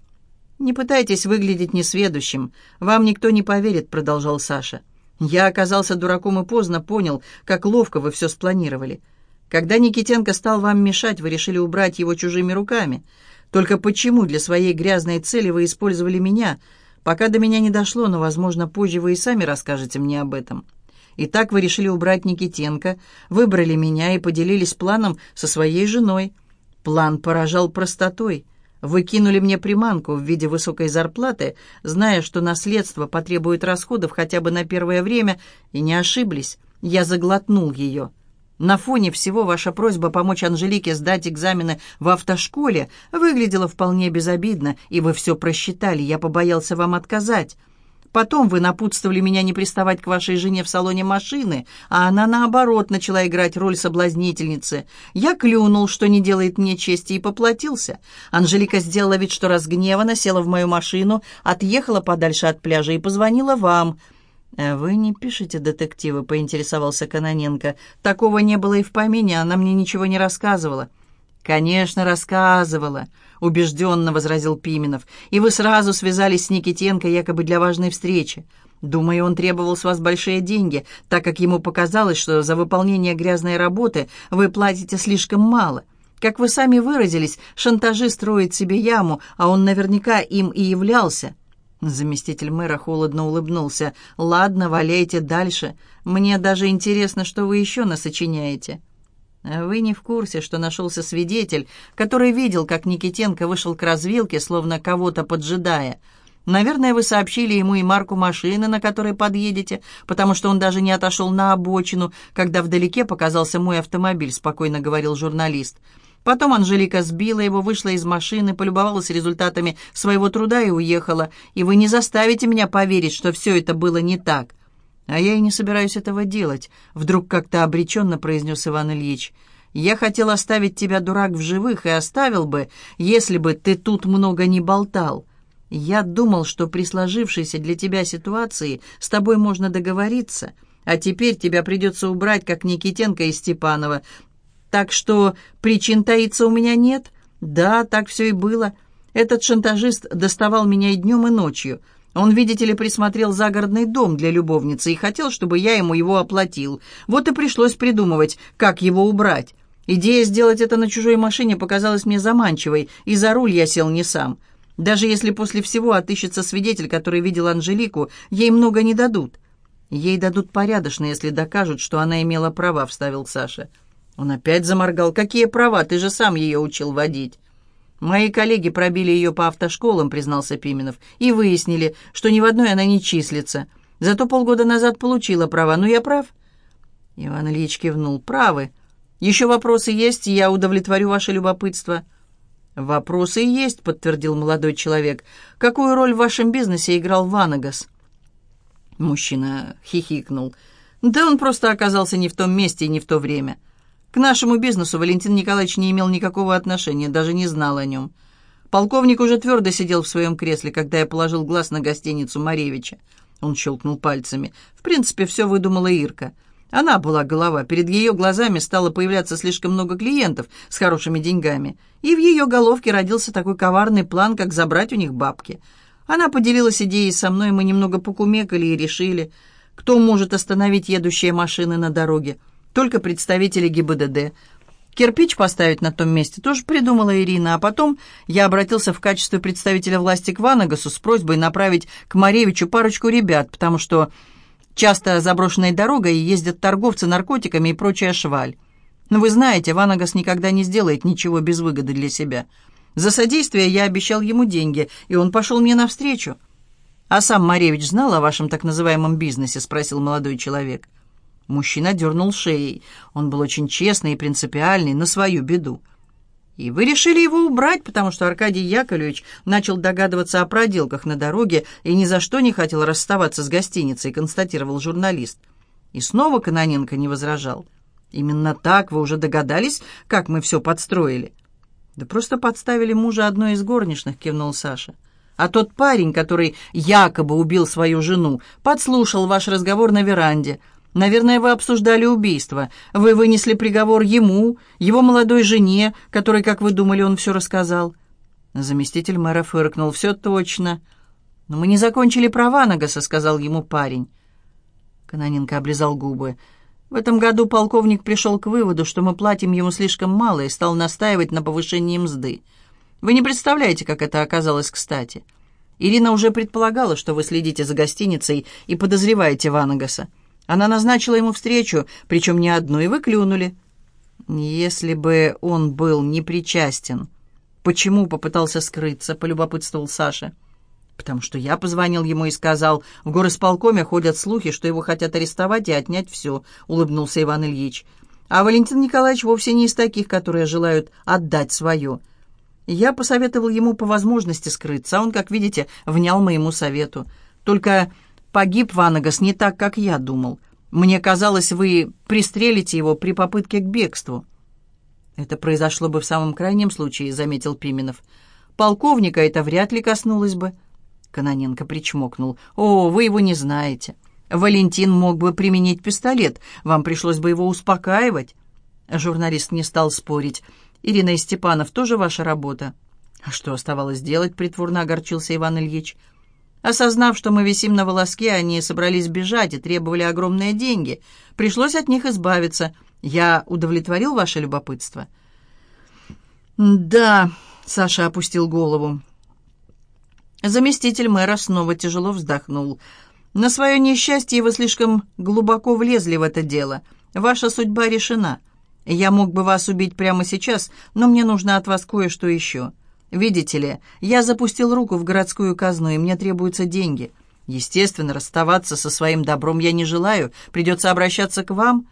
«Не пытайтесь выглядеть несведущим. Вам никто не поверит», — продолжал Саша. «Я оказался дураком и поздно понял, как ловко вы все спланировали. Когда Никитенко стал вам мешать, вы решили убрать его чужими руками. Только почему для своей грязной цели вы использовали меня? Пока до меня не дошло, но, возможно, позже вы и сами расскажете мне об этом. Итак, вы решили убрать Никитенко, выбрали меня и поделились планом со своей женой. План поражал простотой. Вы кинули мне приманку в виде высокой зарплаты, зная, что наследство потребует расходов хотя бы на первое время, и не ошиблись. Я заглотнул ее. На фоне всего ваша просьба помочь Анжелике сдать экзамены в автошколе выглядела вполне безобидно, и вы все просчитали, я побоялся вам отказать. Потом вы напутствовали меня не приставать к вашей жене в салоне машины, а она, наоборот, начала играть роль соблазнительницы. Я клюнул, что не делает мне чести, и поплатился. Анжелика сделала вид, что разгневана, села в мою машину, отъехала подальше от пляжа и позвонила вам». «Э, «Вы не пишете детективы?» — поинтересовался Каноненко. «Такого не было и в помине, она мне ничего не рассказывала». «Конечно, рассказывала», — убежденно возразил Пименов. «И вы сразу связались с Никитенко якобы для важной встречи. Думаю, он требовал с вас большие деньги, так как ему показалось, что за выполнение грязной работы вы платите слишком мало. Как вы сами выразились, шантажи строит себе яму, а он наверняка им и являлся». Заместитель мэра холодно улыбнулся. «Ладно, валяйте дальше. Мне даже интересно, что вы еще насочиняете». «Вы не в курсе, что нашелся свидетель, который видел, как Никитенко вышел к развилке, словно кого-то поджидая. Наверное, вы сообщили ему и марку машины, на которой подъедете, потому что он даже не отошел на обочину, когда вдалеке показался мой автомобиль», — спокойно говорил журналист. Потом Анжелика сбила его, вышла из машины, полюбовалась результатами своего труда и уехала. И вы не заставите меня поверить, что все это было не так. А я и не собираюсь этого делать, вдруг как-то обреченно произнес Иван Ильич. Я хотел оставить тебя, дурак, в живых, и оставил бы, если бы ты тут много не болтал. Я думал, что при сложившейся для тебя ситуации с тобой можно договориться, а теперь тебя придется убрать, как Никитенко и Степанова, так что причин таиться у меня нет? Да, так все и было. Этот шантажист доставал меня и днем, и ночью. Он, видите ли, присмотрел загородный дом для любовницы и хотел, чтобы я ему его оплатил. Вот и пришлось придумывать, как его убрать. Идея сделать это на чужой машине показалась мне заманчивой, и за руль я сел не сам. Даже если после всего отыщется свидетель, который видел Анжелику, ей много не дадут. Ей дадут порядочно, если докажут, что она имела права, вставил Саша. Он опять заморгал. «Какие права? Ты же сам ее учил водить». «Мои коллеги пробили ее по автошколам», — признался Пименов, «и выяснили, что ни в одной она не числится. Зато полгода назад получила права. Ну, я прав?» Иван Ильич кивнул. «Правы. Еще вопросы есть, я удовлетворю ваше любопытство». «Вопросы есть», — подтвердил молодой человек. «Какую роль в вашем бизнесе играл Ванагас?» Мужчина хихикнул. «Да он просто оказался не в том месте и не в то время. К нашему бизнесу Валентин Николаевич не имел никакого отношения, даже не знал о нем. Полковник уже твердо сидел в своем кресле, когда я положил глаз на гостиницу Маревича. Он щелкнул пальцами. В принципе, все выдумала Ирка. Она была голова. Перед ее глазами стало появляться слишком много клиентов с хорошими деньгами. И в ее головке родился такой коварный план, как забрать у них бабки. Она поделилась идеей со мной, мы немного покумекали и решили, кто может остановить едущие машины на дороге только представители ГИБДД. Кирпич поставить на том месте тоже придумала Ирина, а потом я обратился в качестве представителя власти к Ванагасу с просьбой направить к Маревичу парочку ребят, потому что часто заброшенной дорогой ездят торговцы наркотиками и прочая шваль. Но вы знаете, Ванагас никогда не сделает ничего без выгоды для себя. За содействие я обещал ему деньги, и он пошел мне навстречу. «А сам Маревич знал о вашем так называемом бизнесе?» — спросил молодой человек. Мужчина дернул шеей. Он был очень честный и принципиальный, на свою беду. И вы решили его убрать, потому что Аркадий Яковлевич начал догадываться о проделках на дороге и ни за что не хотел расставаться с гостиницей, констатировал журналист. И снова Каноненко не возражал. «Именно так вы уже догадались, как мы все подстроили?» «Да просто подставили мужа одной из горничных», — кивнул Саша. «А тот парень, который якобы убил свою жену, подслушал ваш разговор на веранде» Наверное, вы обсуждали убийство. Вы вынесли приговор ему, его молодой жене, которой, как вы думали, он все рассказал». Заместитель мэра фыркнул. «Все точно». «Но мы не закончили про Ванагаса», — сказал ему парень. Каноненко облизал губы. «В этом году полковник пришел к выводу, что мы платим ему слишком мало и стал настаивать на повышении мзды. Вы не представляете, как это оказалось кстати. Ирина уже предполагала, что вы следите за гостиницей и подозреваете Ванагаса. Она назначила ему встречу, причем не одну, и вы клюнули. Если бы он был непричастен, почему попытался скрыться, полюбопытствовал Саша. Потому что я позвонил ему и сказал, в горосполкоме ходят слухи, что его хотят арестовать и отнять все, улыбнулся Иван Ильич. А Валентин Николаевич вовсе не из таких, которые желают отдать свое. Я посоветовал ему по возможности скрыться, а он, как видите, внял моему совету. Только погиб Ванагас не так, как я думал. Мне казалось, вы пристрелите его при попытке к бегству». «Это произошло бы в самом крайнем случае», — заметил Пименов. «Полковника это вряд ли коснулось бы». Каноненко причмокнул. «О, вы его не знаете. Валентин мог бы применить пистолет. Вам пришлось бы его успокаивать». Журналист не стал спорить. Ирина и Степанов тоже ваша работа». «А что оставалось делать?» — притворно огорчился Иван Ильич. Осознав, что мы висим на волоске, они собрались бежать и требовали огромные деньги. Пришлось от них избавиться. Я удовлетворил ваше любопытство?» «Да», — Саша опустил голову. Заместитель мэра снова тяжело вздохнул. «На свое несчастье вы слишком глубоко влезли в это дело. Ваша судьба решена. Я мог бы вас убить прямо сейчас, но мне нужно от вас кое-что еще. Видите ли, я запустил руку в городскую казну, и мне требуются деньги. Естественно, расставаться со своим добром я не желаю, придется обращаться к вам.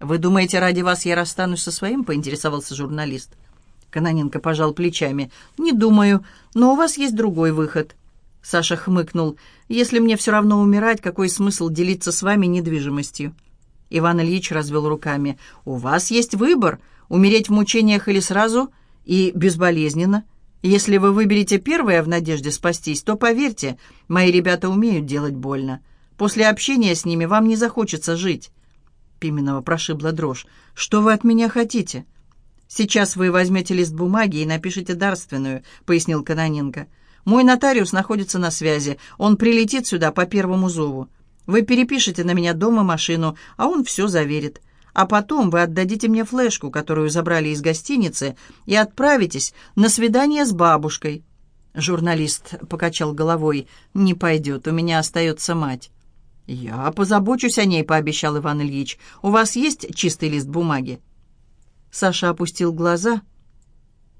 Вы думаете, ради вас я расстанусь со своим?» — поинтересовался журналист. Каноненко пожал плечами. «Не думаю, но у вас есть другой выход». Саша хмыкнул. «Если мне все равно умирать, какой смысл делиться с вами недвижимостью?» Иван Ильич развел руками. «У вас есть выбор, умереть в мучениях или сразу и безболезненно. Если вы выберете первое в надежде спастись, то, поверьте, мои ребята умеют делать больно. После общения с ними вам не захочется жить». Пименова прошибла дрожь. «Что вы от меня хотите?» «Сейчас вы возьмете лист бумаги и напишите дарственную», — пояснил Каноненко. «Мой нотариус находится на связи. Он прилетит сюда по первому зову. Вы перепишете на меня дом и машину, а он все заверит. А потом вы отдадите мне флешку, которую забрали из гостиницы, и отправитесь на свидание с бабушкой». Журналист покачал головой. «Не пойдет, у меня остается мать». «Я позабочусь о ней», — пообещал Иван Ильич. «У вас есть чистый лист бумаги?» Саша опустил глаза.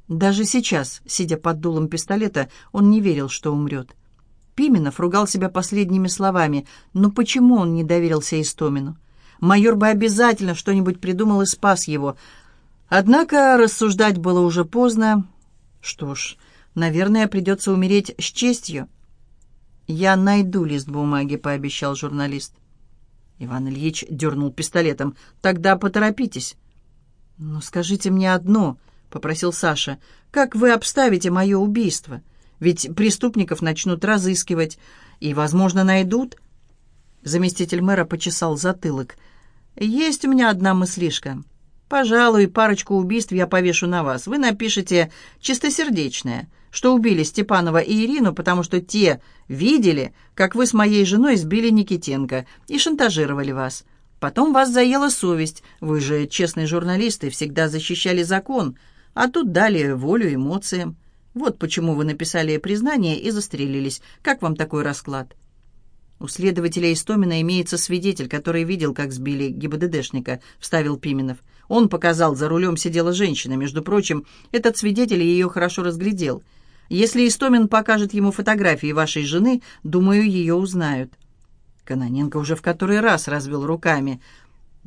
Даже сейчас, сидя под дулом пистолета, он не верил, что умрет. Пименов ругал себя последними словами. Но почему он не доверился Истомину? Майор бы обязательно что-нибудь придумал и спас его. Однако рассуждать было уже поздно. Что ж, наверное, придется умереть с честью. «Я найду лист бумаги», — пообещал журналист. Иван Ильич дернул пистолетом. «Тогда поторопитесь». «Ну, скажите мне одно», — попросил Саша. «Как вы обставите мое убийство?» Ведь преступников начнут разыскивать и, возможно, найдут. Заместитель мэра почесал затылок. «Есть у меня одна мыслишка. Пожалуй, парочку убийств я повешу на вас. Вы напишите «чистосердечное», что убили Степанова и Ирину, потому что те видели, как вы с моей женой сбили Никитенко и шантажировали вас. Потом вас заела совесть. Вы же честный журналист и всегда защищали закон, а тут дали волю эмоциям. Вот почему вы написали признание и застрелились. Как вам такой расклад?» «У следователя Истомина имеется свидетель, который видел, как сбили ГИБДДшника», — вставил Пименов. «Он показал, за рулем сидела женщина. Между прочим, этот свидетель ее хорошо разглядел. Если Истомин покажет ему фотографии вашей жены, думаю, ее узнают». Каноненко уже в который раз развел руками.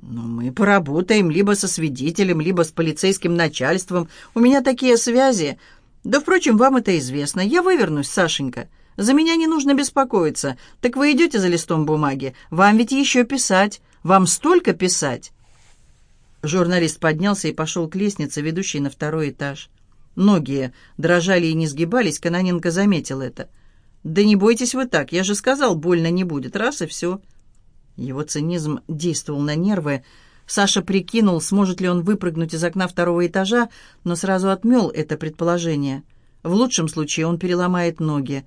«Ну, мы поработаем либо со свидетелем, либо с полицейским начальством. У меня такие связи. «Да, впрочем, вам это известно. Я вывернусь, Сашенька. За меня не нужно беспокоиться. Так вы идете за листом бумаги? Вам ведь еще писать. Вам столько писать!» Журналист поднялся и пошел к лестнице, ведущей на второй этаж. Ноги дрожали и не сгибались, Каноненко заметил это. «Да не бойтесь вы так, я же сказал, больно не будет, раз и все». Его цинизм действовал на нервы. Саша прикинул, сможет ли он выпрыгнуть из окна второго этажа, но сразу отмел это предположение. В лучшем случае он переломает ноги.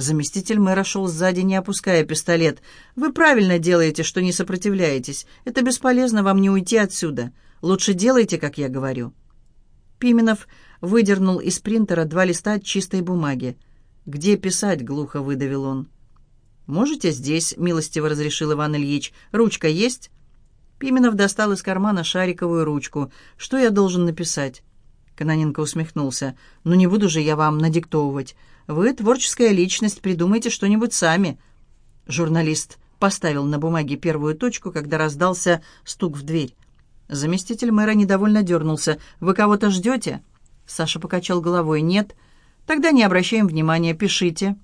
Заместитель мэра шел сзади, не опуская пистолет. «Вы правильно делаете, что не сопротивляетесь. Это бесполезно, вам не уйти отсюда. Лучше делайте, как я говорю». Пименов выдернул из принтера два листа чистой бумаги. «Где писать?» — глухо выдавил он. «Можете здесь», — милостиво разрешил Иван Ильич. «Ручка есть?» Пименов достал из кармана шариковую ручку. «Что я должен написать?» Каноненко усмехнулся. «Ну не буду же я вам надиктовывать. Вы творческая личность, придумайте что-нибудь сами». Журналист поставил на бумаге первую точку, когда раздался стук в дверь. Заместитель мэра недовольно дернулся. «Вы кого-то ждете?» Саша покачал головой. «Нет». «Тогда не обращаем внимания, пишите».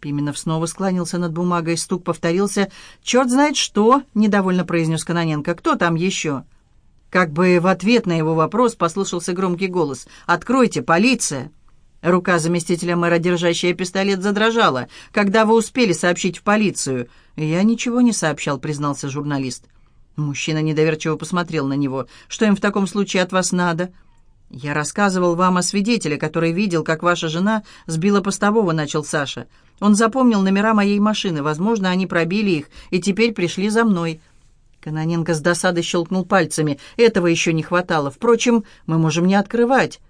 Пименов снова склонился над бумагой, стук повторился. «Черт знает что!» — недовольно произнес Каноненко. «Кто там еще?» Как бы в ответ на его вопрос послышался громкий голос. «Откройте, полиция!» Рука заместителя мэра, держащая пистолет, задрожала. «Когда вы успели сообщить в полицию?» «Я ничего не сообщал», — признался журналист. Мужчина недоверчиво посмотрел на него. «Что им в таком случае от вас надо?» «Я рассказывал вам о свидетеле, который видел, как ваша жена сбила постового», — начал Саша. «Он запомнил номера моей машины. Возможно, они пробили их и теперь пришли за мной». Каноненко с досадой щелкнул пальцами. «Этого еще не хватало. Впрочем, мы можем не открывать».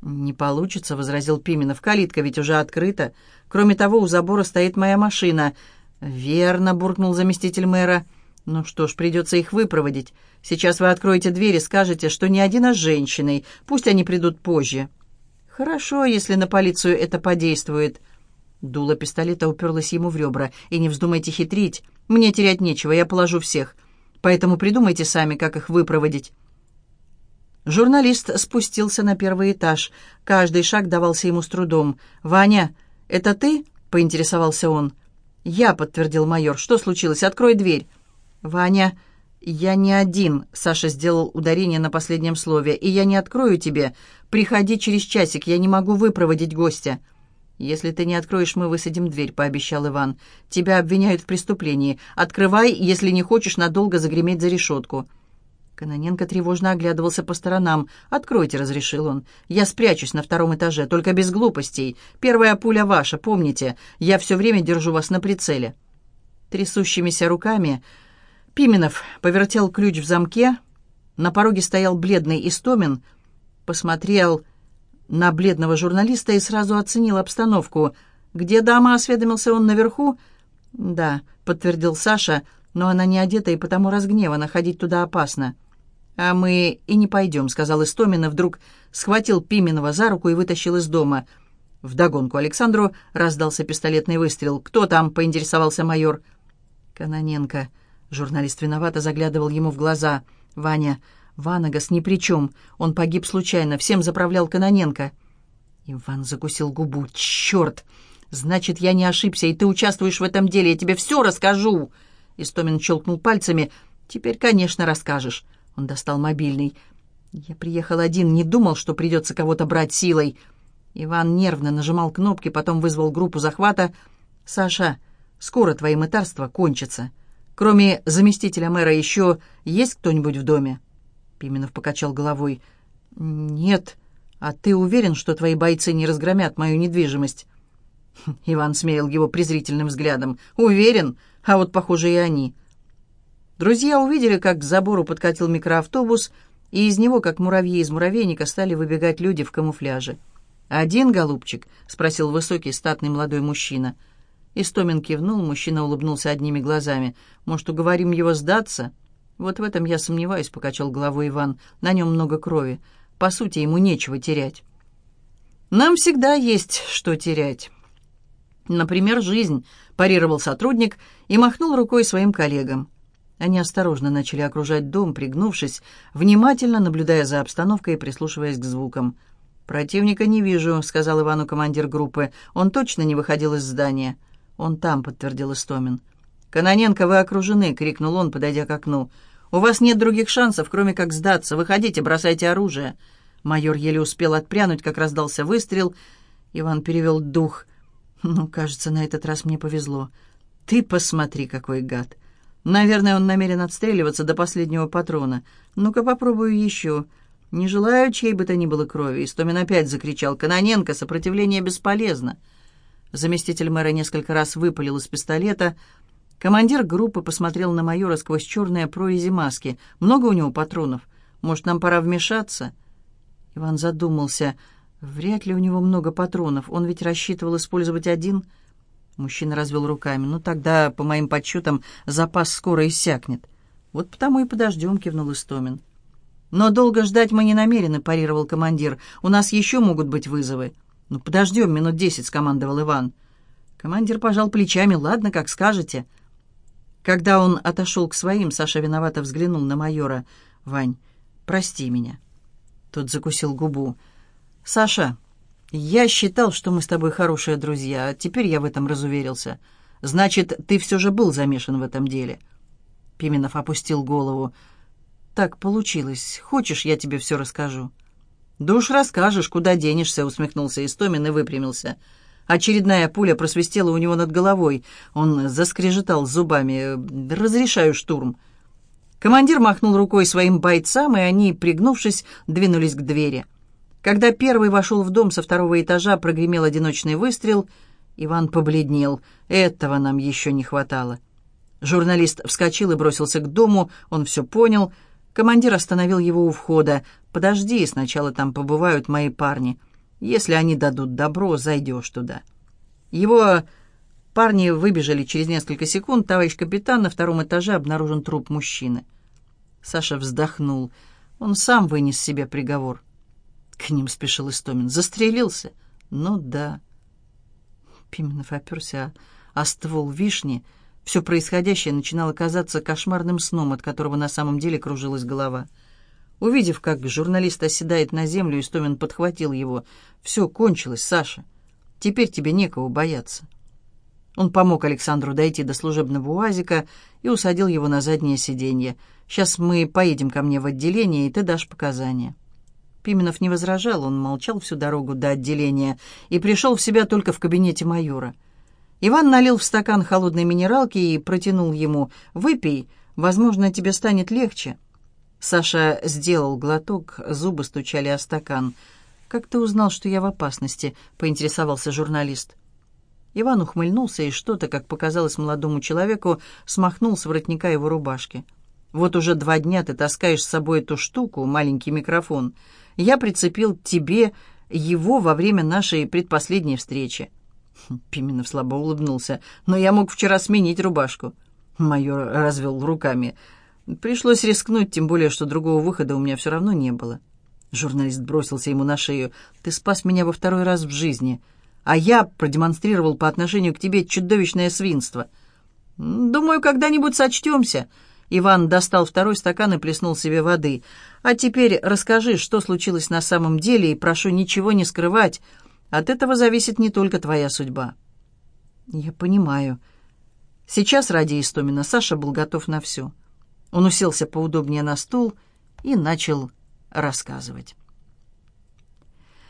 «Не получится», — возразил Пименов. «Калитка ведь уже открыта. Кроме того, у забора стоит моя машина». «Верно», — буркнул заместитель мэра. «Ну что ж, придется их выпроводить. Сейчас вы откроете дверь и скажете, что не один, а с женщиной. Пусть они придут позже». «Хорошо, если на полицию это подействует». Дуло пистолета уперлось ему в ребра. «И не вздумайте хитрить. Мне терять нечего, я положу всех. Поэтому придумайте сами, как их выпроводить». Журналист спустился на первый этаж. Каждый шаг давался ему с трудом. «Ваня, это ты?» — поинтересовался он. «Я», — подтвердил майор. «Что случилось? Открой дверь». «Ваня, я не один», — Саша сделал ударение на последнем слове. «И я не открою тебе. Приходи через часик, я не могу выпроводить гостя». «Если ты не откроешь, мы высадим дверь», — пообещал Иван. «Тебя обвиняют в преступлении. Открывай, если не хочешь надолго загреметь за решетку». Каноненко тревожно оглядывался по сторонам. «Откройте», — разрешил он. «Я спрячусь на втором этаже, только без глупостей. Первая пуля ваша, помните. Я все время держу вас на прицеле». Трясущимися руками Пименов повертел ключ в замке. На пороге стоял бледный Истомин. Посмотрел на бледного журналиста и сразу оценил обстановку. «Где дама?» — осведомился он наверху. «Да», — подтвердил Саша, — «но она не одета и потому разгневана, ходить туда опасно». «А мы и не пойдем», — сказал Истомин, и вдруг схватил Пименова за руку и вытащил из дома. Вдогонку Александру раздался пистолетный выстрел. «Кто там?» — поинтересовался майор. «Каноненко». Журналист виновато заглядывал ему в глаза. «Ваня, Ванагас ни при чем. Он погиб случайно. Всем заправлял Каноненко». Иван закусил губу. «Черт! Значит, я не ошибся, и ты участвуешь в этом деле. Я тебе все расскажу!» Истомин щелкнул пальцами. «Теперь, конечно, расскажешь». Он достал мобильный. «Я приехал один, не думал, что придется кого-то брать силой». Иван нервно нажимал кнопки, потом вызвал группу захвата. «Саша, скоро твои мытарства кончатся. Кроме заместителя мэра еще есть кто-нибудь в доме?» Пименов покачал головой. «Нет. А ты уверен, что твои бойцы не разгромят мою недвижимость?» Иван смерил его презрительным взглядом. «Уверен, а вот, похоже, и они». Друзья увидели, как к забору подкатил микроавтобус, и из него, как муравьи из муравейника, стали выбегать люди в камуфляже. «Один, голубчик?» — спросил высокий, статный молодой мужчина. Истомин кивнул, мужчина улыбнулся одними глазами. «Может, уговорим его сдаться?» «Вот в этом я сомневаюсь», — покачал головой Иван. «На нем много крови. По сути, ему нечего терять». «Нам всегда есть что терять». «Например, жизнь», — парировал сотрудник и махнул рукой своим коллегам. Они осторожно начали окружать дом, пригнувшись, внимательно наблюдая за обстановкой и прислушиваясь к звукам. «Противника не вижу», — сказал Ивану командир группы. «Он точно не выходил из здания». «Он там», — подтвердил Истомин. «Каноненко, вы окружены», — крикнул он, подойдя к окну. «У вас нет других шансов, кроме как сдаться. Выходите, бросайте оружие». Майор еле успел отпрянуть, как раздался выстрел. Иван перевел дух. «Ну, кажется, на этот раз мне повезло. Ты посмотри, какой гад!» Наверное, он намерен отстреливаться до последнего патрона. Ну-ка попробую еще. Не желаю чьей бы то ни было крови. Истомин опять закричал. «Каноненко, сопротивление бесполезно!» Заместитель мэра несколько раз выпалил из пистолета. Командир группы посмотрел на майора сквозь черные прорези маски. «Много у него патронов? Может, нам пора вмешаться?» Иван задумался. «Вряд ли у него много патронов. Он ведь рассчитывал использовать один...» Мужчина развел руками. «Ну, тогда, по моим подсчетам, запас скоро иссякнет». «Вот потому и подождем», — кивнул Истомин. «Но долго ждать мы не намерены», — парировал командир. «У нас еще могут быть вызовы». «Ну, подождем минут десять», — скомандовал Иван. Командир пожал плечами. «Ладно, как скажете». Когда он отошел к своим, Саша виновато взглянул на майора. «Вань, прости меня». Тот закусил губу. «Саша, я считал, что мы с тобой хорошие друзья, а теперь я в этом разуверился. Значит, ты все же был замешан в этом деле». Пименов опустил голову. «Так получилось. Хочешь, я тебе все расскажу?» «Да уж расскажешь, куда денешься», — усмехнулся Истомин и выпрямился. Очередная пуля просвистела у него над головой. Он заскрежетал зубами. «Разрешаю штурм». Командир махнул рукой своим бойцам, и они, пригнувшись, двинулись к двери. Когда первый вошел в дом со второго этажа, прогремел одиночный выстрел. Иван побледнел. Этого нам еще не хватало. Журналист вскочил и бросился к дому. Он все понял — Командир остановил его у входа. «Подожди, сначала там побывают мои парни. Если они дадут добро, зайдешь туда». Его парни выбежали через несколько секунд. Товарищ капитан на втором этаже обнаружен труп мужчины. Саша вздохнул. Он сам вынес себе приговор. К ним спешил Истомин. Застрелился? Ну да. Пименов оперся о ствол вишни — все происходящее начинало казаться кошмарным сном, от которого на самом деле кружилась голова. Увидев, как журналист оседает на землю, Истомин подхватил его. «Все, кончилось, Саша. Теперь тебе некого бояться». Он помог Александру дойти до служебного УАЗика и усадил его на заднее сиденье. «Сейчас мы поедем ко мне в отделение, и ты дашь показания». Пименов не возражал, он молчал всю дорогу до отделения и пришел в себя только в кабинете майора. Иван налил в стакан холодной минералки и протянул ему. «Выпей, возможно, тебе станет легче». Саша сделал глоток, зубы стучали о стакан. «Как ты узнал, что я в опасности?» — поинтересовался журналист. Иван ухмыльнулся и что-то, как показалось молодому человеку, смахнул с воротника его рубашки. «Вот уже два дня ты таскаешь с собой эту штуку, маленький микрофон. Я прицепил тебе его во время нашей предпоследней встречи. Пименов слабо улыбнулся. «Но я мог вчера сменить рубашку». Майор развел руками. «Пришлось рискнуть, тем более, что другого выхода у меня все равно не было». Журналист бросился ему на шею. «Ты спас меня во второй раз в жизни, а я продемонстрировал по отношению к тебе чудовищное свинство». «Думаю, когда-нибудь сочтемся». Иван достал второй стакан и плеснул себе воды. «А теперь расскажи, что случилось на самом деле, и прошу ничего не скрывать. От этого зависит не только твоя судьба». «Я понимаю». Сейчас ради Истомина Саша был готов на все. Он уселся поудобнее на стул и начал рассказывать.